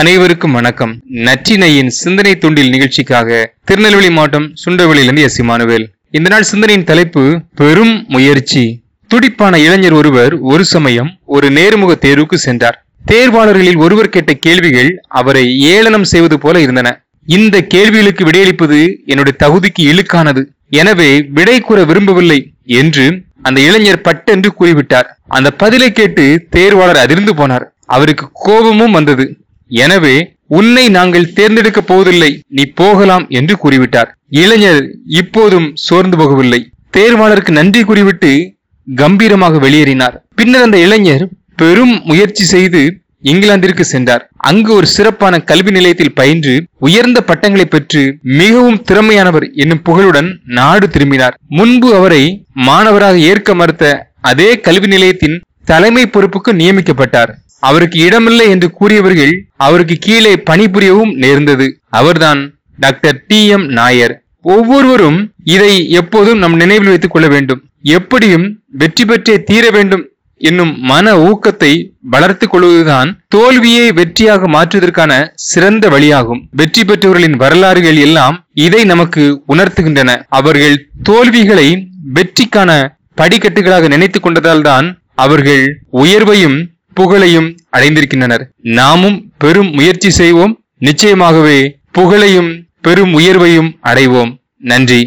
அனைவருக்கும் வணக்கம். நற்றினையின் சிந்தனை துண்டில் நிகழ்ச்சிக்காக திருநெல்வேலி மாவட்டம் சுண்டவெளியிலிருந்து எஸ். இமானுவேல். இந்த நாள் சிந்தனையின் தலைப்பு பெரும் முயற்சி. துடிப்பான இளைஞர் ஒருவர் ஒரு சமயம் ஒரு நேர்முக தேர்வுக்கு சென்றார். தேர்வாளர்களில் ஒருவர் கேட்ட கேள்விகள் அவரை ஏளனம் செய்வது போல இருந்தன. இந்த கேள்விகளுக்கு விடையளிப்பது என்னுடைய தகுதிக்கு இழுக்கானது. எனவே விடை கூற விரும்பவில்லை என்று அந்த இளைஞர் பட்டென்று கூறிவிட்டார். அந்த பதிலை கேட்டு தேர்வாளர் அதிர்ந்து போனார். அவருக்கு கோபமும் வந்தது. எனவே உன்னை நாங்கள் தேர்ந்தெடுக்கப் போவதில்லை நீ போகலாம் என்று கூறிவிட்டார். இளைஞர் இப்போதும் சோர்ந்து போகவில்லை. தேர்வாளருக்கு நன்றி கூறிவிட்டு கம்பீரமாக வெளியேறினார். பின்னர் அந்த இளைஞர் பெரும் முயற்சி செய்து இங்கிலாந்திற்கு சென்றார். அங்கு ஒரு சிறப்பான கல்வி நிலையத்தில் பயின்று உயர்ந்த பட்டங்களை பெற்று மிகவும் திறமையானவர் என்னும் புகழுடன் நாடு திரும்பினார். முன்பு அவரை மாணவராக ஏற்க மறுத்த அதே கல்வி நிலையத்தின் தலைமை பொறுப்புக்கு நியமிக்கப்பட்டார். அவருக்கு இடமில்லை என்று கூறியவர்கள் அவருக்கு கீழே பணிபுரியவும் நேர்ந்தது. அவர்தான் டாக்டர் டி எம் நாயர். ஒவ்வொருவரும் இதை எப்போதும் நம் நினைவில் வைத்துக் கொள்ள வேண்டும். எப்படியும் வெற்றி பெற்றே தீர வேண்டும் என்னும் மன ஊக்கத்தை வளர்த்துக் கொள்வதுதான் தோல்வியை வெற்றியாக மாற்றுவதற்கான சிறந்த வழியாகும். வெற்றி பெற்றவர்களின் வரலாறுகள் எல்லாம் இதை நமக்கு உணர்த்துகின்றன. அவர்கள் தோல்விகளை வெற்றிக்கான படிக்கட்டுகளாக நினைத்துக் கொண்டதால் தான் அவர்கள் உயர்வையும் புகழையும் அடைந்திருக்கின்றனர். நாமும் பெரும் முயற்சி செய்வோம். நிச்சயமாகவே புகழையும் பெரும் உயர்வையும் அடைவோம். நன்றி.